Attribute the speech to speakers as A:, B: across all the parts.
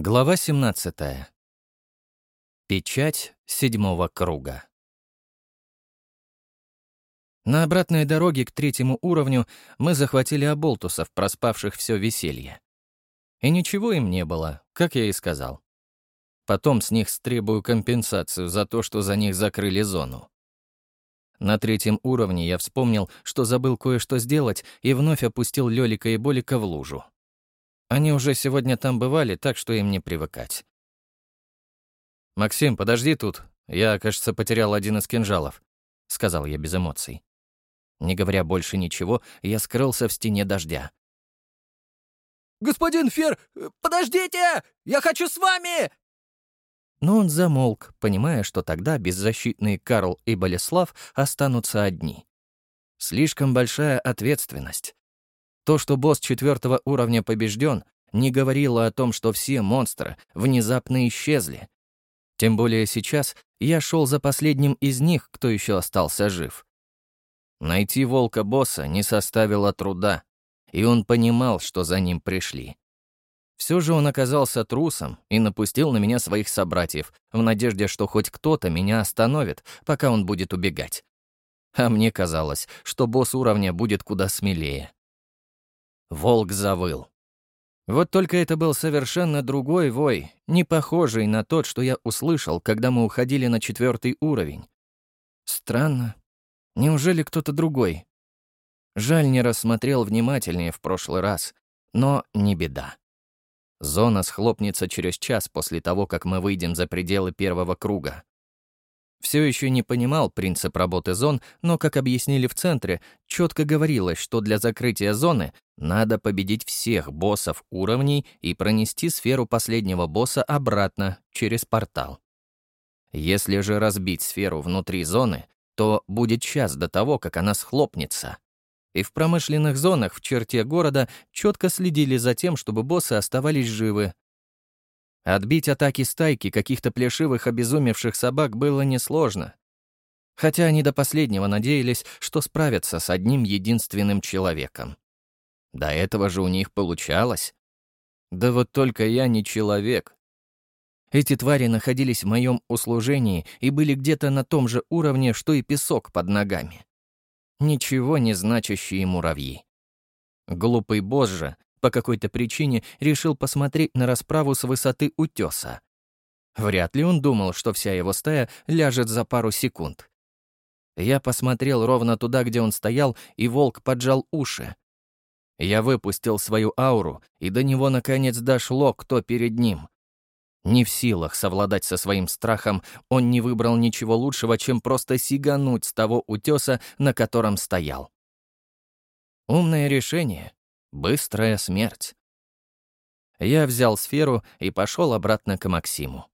A: Глава 17. Печать седьмого круга. На обратной дороге к третьему уровню мы захватили оболтусов, проспавших все веселье. И ничего им не было, как я и сказал. Потом с них стребую компенсацию за то, что за них закрыли зону. На третьем уровне я вспомнил, что забыл кое-что сделать, и вновь опустил Лёлика и Болика в лужу. Они уже сегодня там бывали, так что им не привыкать. «Максим, подожди тут. Я, кажется, потерял один из кинжалов», — сказал я без эмоций. Не говоря больше ничего, я скрылся в стене дождя.
B: «Господин Фер, подождите! Я хочу с вами!»
A: Но он замолк, понимая, что тогда беззащитные Карл и Болеслав останутся одни. Слишком большая ответственность. То, что босс четвертого уровня побежден, не говорило о том, что все монстры внезапно исчезли. Тем более сейчас я шел за последним из них, кто еще остался жив. Найти волка-босса не составило труда, и он понимал, что за ним пришли. Все же он оказался трусом и напустил на меня своих собратьев, в надежде, что хоть кто-то меня остановит, пока он будет убегать. А мне казалось, что босс уровня будет куда смелее. Волк завыл. Вот только это был совершенно другой вой, не похожий на тот, что я услышал, когда мы уходили на четвертый уровень. Странно. Неужели кто-то другой? Жаль, не рассмотрел внимательнее в прошлый раз, но не беда. Зона схлопнется через час после того, как мы выйдем за пределы первого круга. Все еще не понимал принцип работы зон, но, как объяснили в центре, четко говорилось, что для закрытия зоны надо победить всех боссов уровней и пронести сферу последнего босса обратно через портал. Если же разбить сферу внутри зоны, то будет час до того, как она схлопнется. И в промышленных зонах в черте города четко следили за тем, чтобы боссы оставались живы, Отбить атаки стайки каких-то плешивых обезумевших собак было несложно. Хотя они до последнего надеялись, что справятся с одним единственным человеком. До этого же у них получалось. Да вот только я не человек. Эти твари находились в моем услужении и были где-то на том же уровне, что и песок под ногами. Ничего не значащие муравьи. Глупый босс же по какой-то причине решил посмотреть на расправу с высоты утеса. Вряд ли он думал, что вся его стая ляжет за пару секунд. Я посмотрел ровно туда, где он стоял, и волк поджал уши. Я выпустил свою ауру, и до него наконец дошло, кто перед ним. Не в силах совладать со своим страхом, он не выбрал ничего лучшего, чем просто сигануть с того утеса, на котором стоял. Умное решение, Быстрая смерть. Я взял сферу и пошел обратно к Максиму.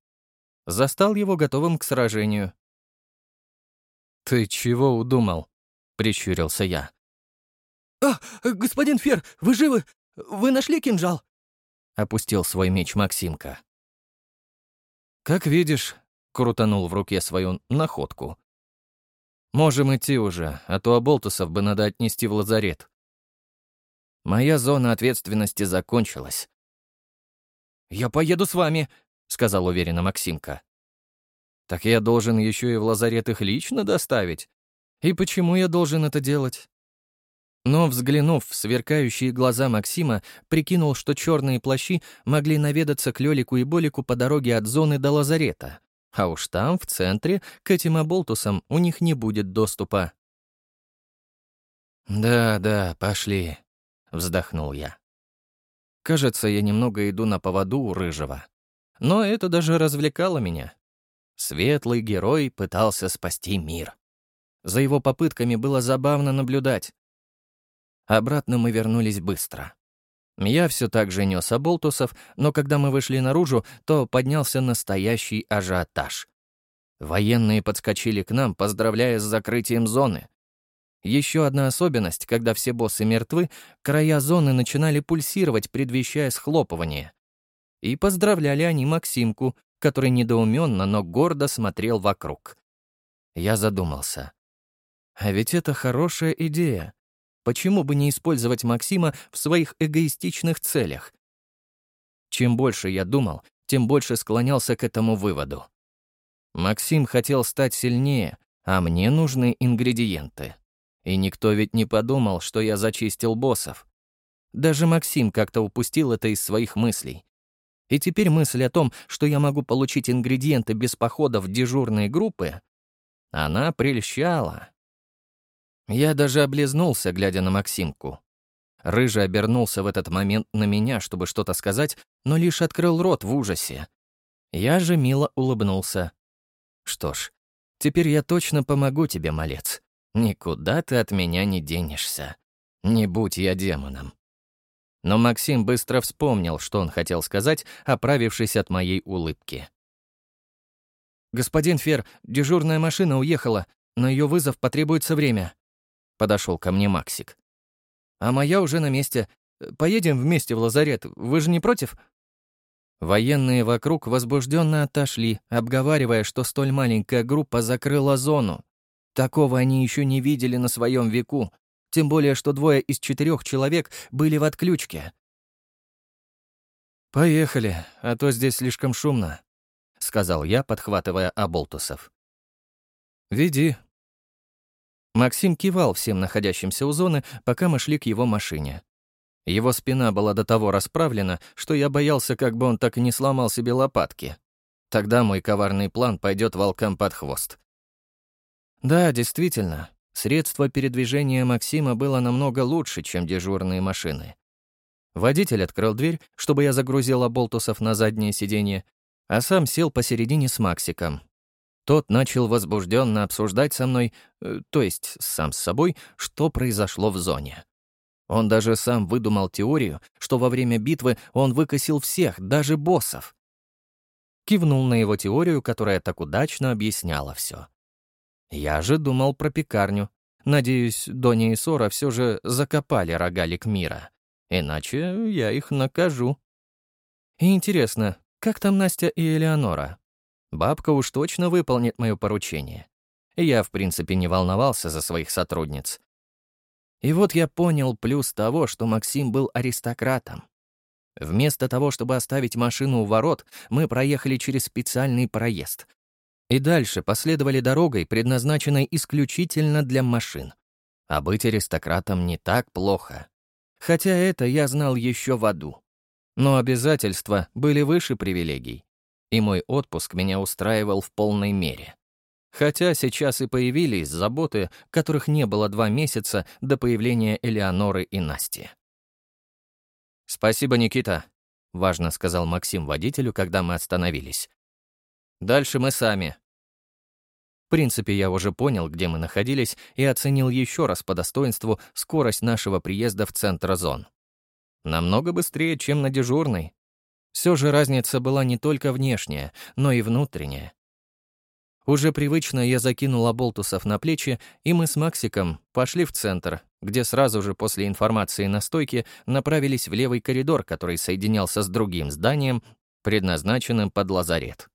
A: Застал его готовым к сражению. «Ты чего удумал?» — прищурился я.
B: «А, господин Фер, вы живы? Вы нашли кинжал?»
A: — опустил свой меч Максимка. «Как видишь», — крутанул в руке свою находку. «Можем идти уже, а то оболтусов бы надо отнести в лазарет». Моя зона ответственности закончилась.
B: «Я поеду с вами», — сказал уверенно Максимка.
A: «Так я должен еще и в лазарет их лично доставить? И почему я должен это делать?» Но, взглянув в сверкающие глаза Максима, прикинул, что черные плащи могли наведаться к Лёлику и Болику по дороге от зоны до лазарета. А уж там, в центре, к этим оболтусам у них не будет доступа. «Да, да, пошли», вздохнул я. Кажется, я немного иду на поводу у Рыжего. Но это даже развлекало меня. Светлый герой пытался спасти мир. За его попытками было забавно наблюдать. Обратно мы вернулись быстро. Я все так же нес оболтусов, но когда мы вышли наружу, то поднялся настоящий ажиотаж. Военные подскочили к нам, поздравляя с закрытием зоны. Еще одна особенность, когда все боссы мертвы, края зоны начинали пульсировать, предвещая схлопывание. И поздравляли они Максимку, который недоуменно, но гордо смотрел вокруг. Я задумался. А ведь это хорошая идея. Почему бы не использовать Максима в своих эгоистичных целях? Чем больше я думал, тем больше склонялся к этому выводу. Максим хотел стать сильнее, а мне нужны ингредиенты. И никто ведь не подумал, что я зачистил боссов. Даже Максим как-то упустил это из своих мыслей. И теперь мысль о том, что я могу получить ингредиенты без похода в дежурные группы, она прельщала. Я даже облизнулся, глядя на Максимку. Рыжий обернулся в этот момент на меня, чтобы что-то сказать, но лишь открыл рот в ужасе. Я же мило улыбнулся. Что ж, теперь я точно помогу тебе, малец. Никуда ты от меня не денешься. Не будь я демоном. Но Максим быстро вспомнил, что он хотел сказать, оправившись от моей улыбки.
B: «Господин Фер, дежурная машина уехала. На ее вызов потребуется время», — подошел ко мне Максик. «А моя уже на месте. Поедем вместе в лазарет. Вы же не против?»
A: Военные вокруг возбужденно отошли, обговаривая, что столь маленькая группа закрыла зону. Такого они еще не видели на своем веку, тем более, что двое из четырех человек были в отключке. «Поехали, а то здесь слишком шумно», — сказал я, подхватывая оболтусов. «Веди». Максим кивал всем находящимся у зоны, пока мы шли к его машине. Его спина была до того расправлена, что я боялся, как бы он так и не сломал себе лопатки. Тогда мой коварный план пойдет волкам под хвост. Да, действительно, Средство передвижения Максима было намного лучше, чем дежурные машины. Водитель открыл дверь, чтобы я загрузил оболтусов на заднее сиденье, а сам сел посередине с Максиком. Тот начал возбужденно обсуждать со мной, э, то есть сам с собой, что произошло в зоне. Он даже сам выдумал теорию, что во время битвы он выкосил всех, даже боссов. Кивнул на его теорию, которая так удачно объясняла все. Я же думал про пекарню. Надеюсь, Доня и Сора все же закопали рогалик мира. Иначе я их накажу. И интересно, как там Настя и Элеонора? Бабка уж точно выполнит мое поручение. Я, в принципе, не волновался за своих сотрудниц. И вот я понял плюс того, что Максим был аристократом. Вместо того, чтобы оставить машину у ворот, мы проехали через специальный проезд, и дальше последовали дорогой, предназначенной исключительно для машин. А быть аристократом не так плохо. Хотя это я знал еще в аду. Но обязательства были выше привилегий. И мой отпуск меня устраивал в полной мере. Хотя сейчас и появились заботы, которых не было два месяца до появления Элеоноры и Насти. «Спасибо, Никита», — важно сказал Максим водителю, когда мы остановились. Дальше мы сами. Принципе, я уже понял, где мы находились, и оценил еще раз по достоинству скорость нашего приезда в центр зон. Намного быстрее, чем на дежурной. Все же разница была не только внешняя, но и внутренняя. Уже привычно я закинул оболтусов на плечи, и мы с Максиком пошли в центр, где сразу же после информации на стойке направились в левый коридор, который соединялся с другим зданием, предназначенным под лазарет.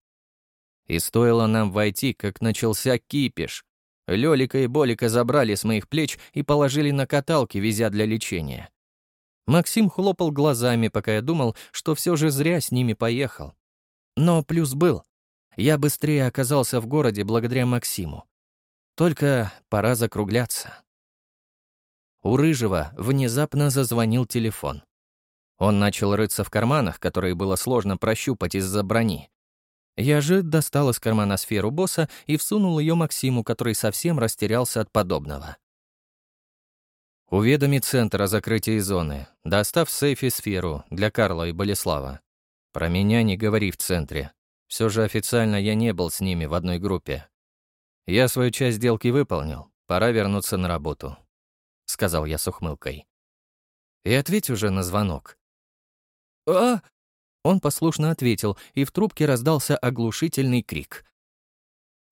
A: И стоило нам войти, как начался кипиш. Лёлика и Болика забрали с моих плеч и положили на каталки, везя для лечения. Максим хлопал глазами, пока я думал, что все же зря с ними поехал. Но плюс был. Я быстрее оказался в городе благодаря Максиму. Только пора закругляться. У Рыжего внезапно зазвонил телефон. Он начал рыться в карманах, которые было сложно прощупать из-за брони. Я же достал из кармана сферу босса и всунул ее Максиму, который совсем растерялся от подобного. Уведоми центр о закрытии зоны, достав в сейфе сферу для Карла и Болеслава. Про меня не говори в центре. Все же официально я не был с ними в одной группе. Я свою часть сделки выполнил, пора вернуться на работу», — сказал я с ухмылкой. «И ответь уже на звонок».
B: «А,
A: он послушно ответил, и в трубке раздался оглушительный крик.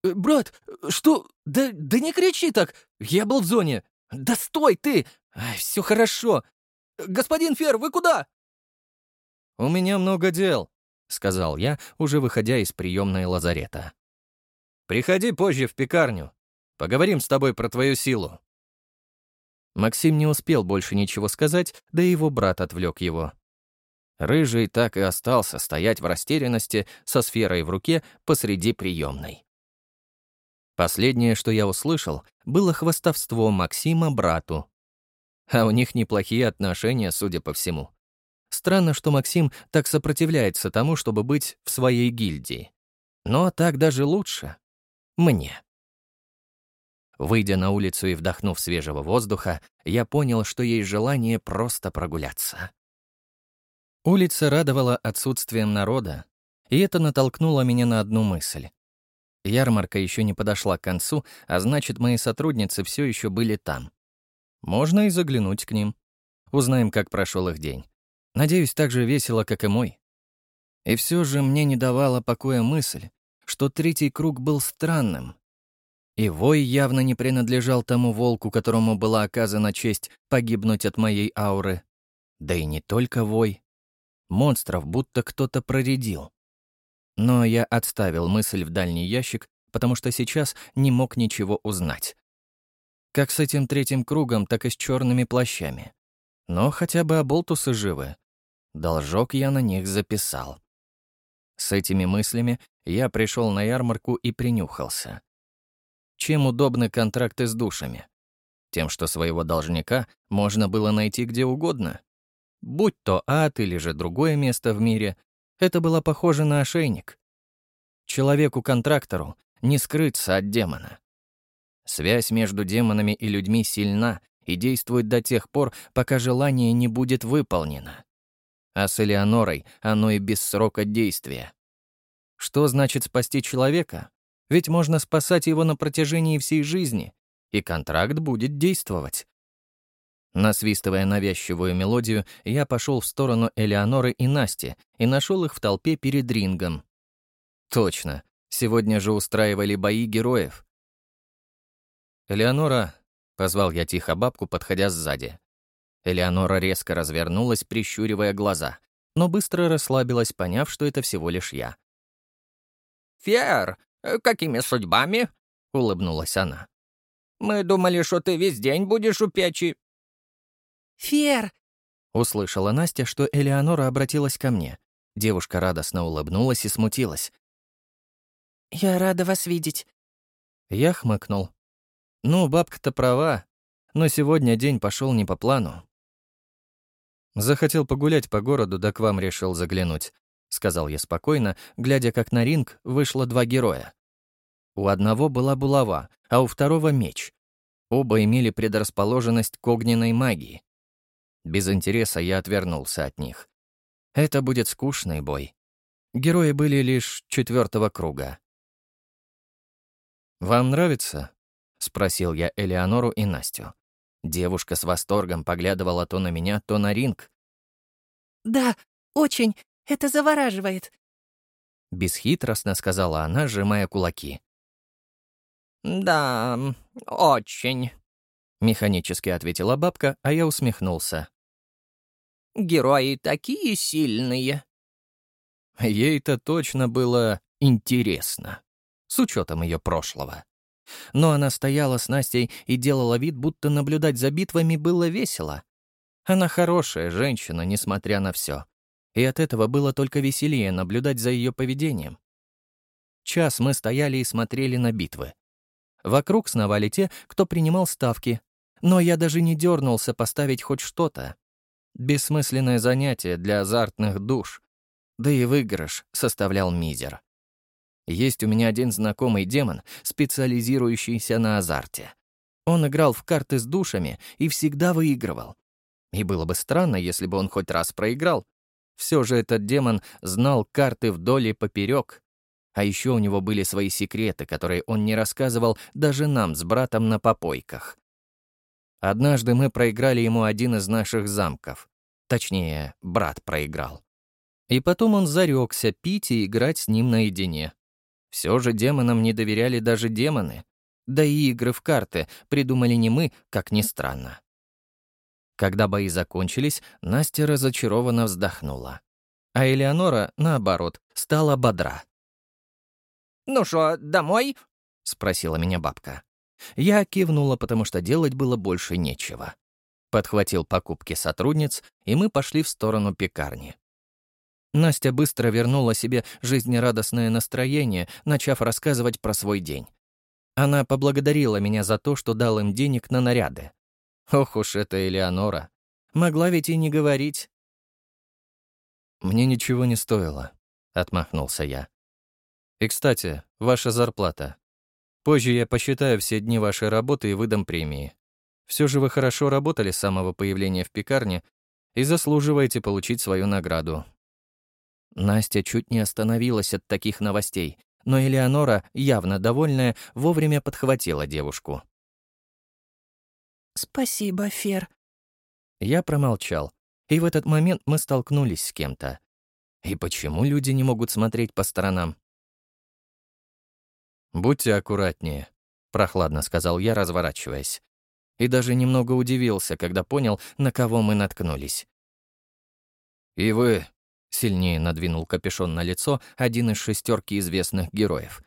B: «Э, «Брат, что? Да, да не кричи так! Я был в зоне! Да стой ты! Все хорошо! Господин Фер, вы куда?»
A: «У меня много дел», — сказал я, уже выходя из приемной лазарета. «Приходи позже в пекарню. Поговорим с тобой про твою силу». Максим не успел больше ничего сказать, да и его брат отвлек его. Рыжий так и остался стоять в растерянности со сферой в руке посреди приемной. Последнее, что я услышал, было хвастовство Максима брату. А у них неплохие отношения, судя по всему. Странно, что Максим так сопротивляется тому, чтобы быть в своей гильдии. Но так даже лучше. Мне. Выйдя на улицу и вдохнув свежего воздуха, я понял, что есть желание просто прогуляться. Улица радовала отсутствием народа, и это натолкнуло меня на одну мысль. Ярмарка еще не подошла к концу, а значит, мои сотрудницы все еще были там. Можно и заглянуть к ним. Узнаем, как прошел их день. Надеюсь, так же весело, как и мой. И все же мне не давала покоя мысль, что третий круг был странным. И вой явно не принадлежал тому волку, которому была оказана честь погибнуть от моей ауры. Да и не только вой. Монстров будто кто-то проредил. Но я отставил мысль в дальний ящик, потому что сейчас не мог ничего узнать. Как с этим третьим кругом, так и с черными плащами. Но хотя бы оболтусы живы. Должок я на них записал. С этими мыслями я пришел на ярмарку и принюхался. Чем удобны контракты с душами? Тем, что своего должника можно было найти где угодно. Будь то ад или же другое место в мире, это было похоже на ошейник. Человеку-контрактору не скрыться от демона. Связь между демонами и людьми сильна и действует до тех пор, пока желание не будет выполнено. А с Элеонорой оно и без срока действия. Что значит спасти человека? Ведь можно спасать его на протяжении всей жизни, и контракт будет действовать. Насвистывая навязчивую мелодию, я пошел в сторону Элеоноры и Насти и нашел их в толпе перед рингом. Точно, сегодня же устраивали бои героев. «Элеонора», — позвал я тихо бабку, подходя сзади. Элеонора резко развернулась, прищуривая глаза, но быстро расслабилась, поняв, что это всего лишь я.
C: «Фер, какими судьбами?» — улыбнулась она. «Мы думали, что ты весь день будешь у печи».
D: «Фер!»
A: — услышала Настя, что Элеонора обратилась ко мне. Девушка радостно улыбнулась и смутилась.
D: «Я рада вас видеть».
A: Я хмыкнул. «Ну, бабка-то права, но сегодня день пошел не по плану». «Захотел погулять по городу, да к вам решил заглянуть», — сказал я спокойно, глядя, как на ринг вышло два героя. У одного была булава, а у второго — меч. Оба имели предрасположенность к огненной магии. Без интереса я отвернулся от них. Это будет скучный бой. Герои были лишь четвертого круга. «Вам нравится?» — спросил я Элеонору и Настю. Девушка с восторгом поглядывала то на меня, то на ринг.
D: «Да, очень. Это завораживает», —
A: бесхитростно сказала она, сжимая кулаки.
C: «Да, очень», —
A: механически ответила бабка, а я усмехнулся.
C: «Герои такие сильные».
A: Ей-то точно было интересно с учетом ее прошлого. Но она стояла с Настей и делала вид, будто наблюдать за битвами было весело. Она хорошая женщина, несмотря на все. И от этого было только веселее наблюдать за ее поведением. Час мы стояли и смотрели на битвы. Вокруг сновали те, кто принимал ставки, но я даже не дернулся поставить хоть что-то. Бессмысленное занятие для азартных душ. Да и выигрыш составлял мизер. Есть у меня один знакомый демон, специализирующийся на азарте. Он играл в карты с душами и всегда выигрывал. И было бы странно, если бы он хоть раз проиграл. Все же этот демон знал карты вдоль и поперек. А еще у него были свои секреты, которые он не рассказывал даже нам с братом на попойках. Однажды мы проиграли ему один из наших замков. Точнее, брат проиграл. И потом он зарекся пить и играть с ним наедине. Все же демонам не доверяли даже демоны. Да и игры в карты придумали не мы, как ни странно. Когда бои закончились, Настя разочарованно вздохнула. А Элеонора, наоборот, стала бодра.
C: «Ну что, домой?»
A: — спросила меня бабка. Я кивнула, потому что делать было больше нечего. Подхватил покупки сотрудниц, и мы пошли в сторону пекарни. Настя быстро вернула себе жизнерадостное настроение, начав рассказывать про свой день. Она поблагодарила меня за то, что дал им денег на наряды. Ох уж это Элеонора. Могла ведь и не говорить. «Мне ничего не стоило», — отмахнулся я. «И, кстати, ваша зарплата. Позже я посчитаю все дни вашей работы и выдам премии. Все же вы хорошо работали с самого появления в пекарне и заслуживаете получить свою награду». Настя чуть не остановилась от таких новостей, но Элеонора, явно довольная, вовремя подхватила девушку.
D: «Спасибо, Фер».
A: Я промолчал, и в этот момент мы столкнулись с кем-то. И почему люди не могут смотреть по сторонам? «Будьте аккуратнее», — прохладно сказал я, разворачиваясь. И даже немного удивился, когда понял, на кого мы наткнулись. «И вы», — сильнее надвинул капюшон на лицо один из шестерки известных героев.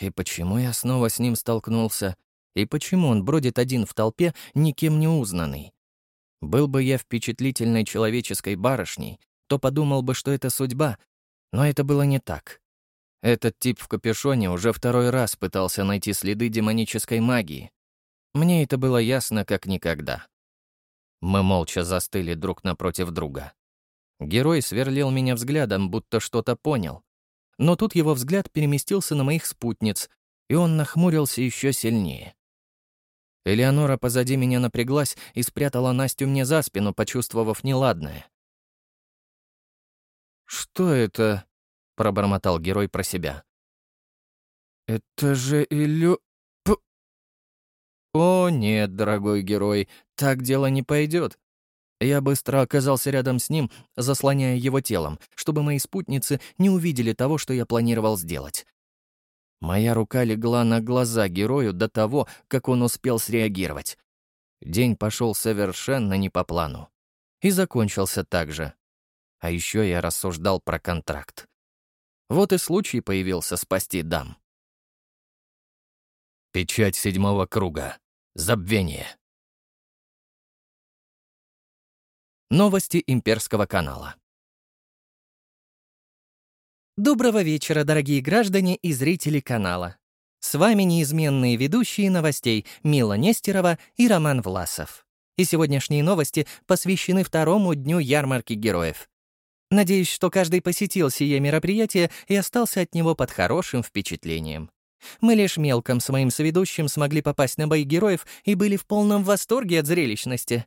A: И почему я снова с ним столкнулся? И почему он бродит один в толпе, никем не узнанный? Был бы я впечатлительной человеческой барышней, то подумал бы, что это судьба, но это было не так. Этот тип в капюшоне уже второй раз пытался найти следы демонической магии. Мне это было ясно как никогда. Мы молча застыли друг напротив друга. Герой сверлил меня взглядом, будто что-то понял. Но тут его взгляд переместился на моих спутниц, и он нахмурился еще сильнее. Элеонора позади меня напряглась и спрятала Настю мне за спину, почувствовав неладное. «Что это?» — пробормотал герой про себя. «Это же Илю...» П... «О, нет, дорогой герой, так дело не пойдет. Я быстро оказался рядом с ним, заслоняя его телом, чтобы мои спутницы не увидели того, что я планировал сделать. Моя рука легла на глаза герою до того, как он успел среагировать. День пошел совершенно не по плану. И закончился так же. А еще я рассуждал про контракт. Вот и случай появился спасти дам. Печать седьмого круга. Забвение. Новости имперского канала.
B: Доброго вечера, дорогие граждане и зрители канала. С вами неизменные ведущие новостей Мила Нестерова и Роман Власов. И сегодняшние новости посвящены второму дню ярмарки героев. Надеюсь, что каждый посетил сие мероприятие и остался от него под хорошим впечатлением. Мы лишь мелком с моим соведущим смогли попасть на бои героев и были в полном восторге от зрелищности.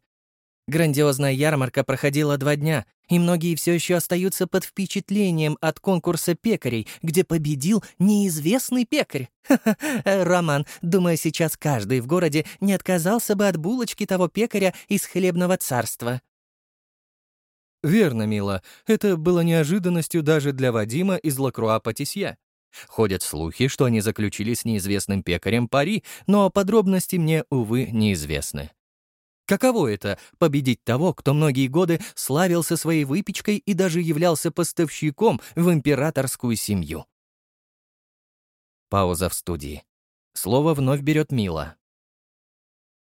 B: Грандиозная ярмарка проходила два дня, и многие все еще остаются под впечатлением от конкурса пекарей, где победил неизвестный пекарь. Роман, думаю, сейчас каждый в городе не отказался бы от булочки того пекаря из хлебного царства.
A: Верно, Мила. Это было неожиданностью даже для Вадима из Лакруа Патисье. Ходят слухи, что они заключили с неизвестным пекарем пари, но подробности мне, увы, неизвестны. Каково это — победить того, кто многие годы славился своей выпечкой и даже являлся поставщиком в императорскую семью? Пауза в студии. Слово вновь берет Мила.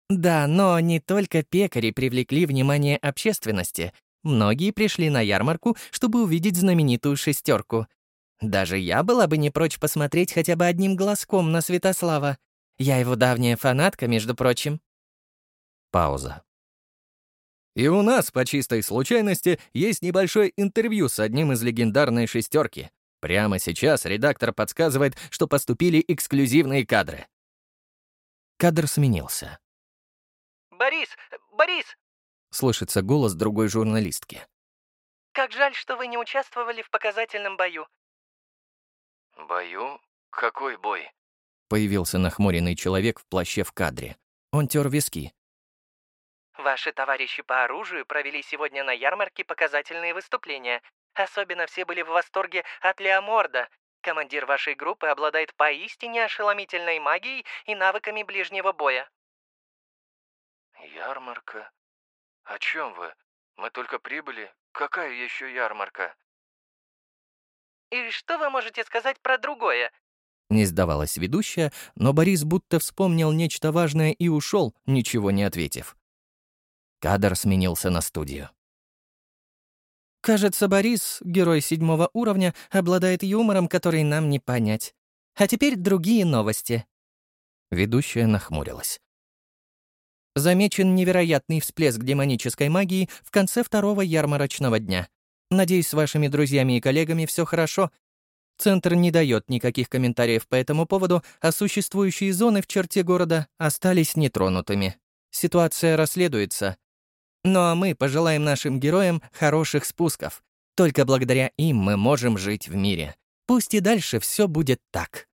B: Да, но не только пекари привлекли внимание общественности. Многие пришли на ярмарку, чтобы увидеть знаменитую шестерку. Даже я была бы не прочь посмотреть хотя бы одним глазком на Святослава. Я его давняя фанатка, между прочим.
A: Пауза. И у нас, по чистой случайности, есть небольшое интервью с одним из легендарной шестерки. Прямо сейчас редактор подсказывает, что поступили эксклюзивные кадры. Кадр сменился.
D: «Борис! Борис!»
A: — слышится голос другой журналистки.
D: «Как жаль, что вы не участвовали в показательном бою».
A: «Бою? Какой бой?» Появился нахмуренный человек в плаще в кадре. Он тер виски.
D: Ваши товарищи по оружию провели сегодня на ярмарке показательные выступления. Особенно все были в восторге от Леоморда. Командир вашей группы обладает поистине ошеломительной магией и навыками ближнего боя.
E: Ярмарка? О чем вы? Мы только прибыли. Какая еще ярмарка?
D: И что вы можете сказать про другое?
A: Не сдавалась ведущая, но Борис будто вспомнил нечто важное и ушел, ничего не ответив. Кадр сменился на студию.
B: Кажется, Борис, герой седьмого уровня, обладает юмором, который нам не понять. А теперь другие новости.
A: Ведущая нахмурилась.
B: Замечен невероятный всплеск демонической магии в конце второго ярмарочного дня. Надеюсь, с вашими друзьями и коллегами все хорошо. Центр не дает никаких комментариев по этому поводу, а существующие зоны в черте города остались нетронутыми. Ситуация расследуется. Ну а мы пожелаем нашим героям хороших спусков. Только благодаря им мы можем жить в мире. Пусть и дальше все будет так.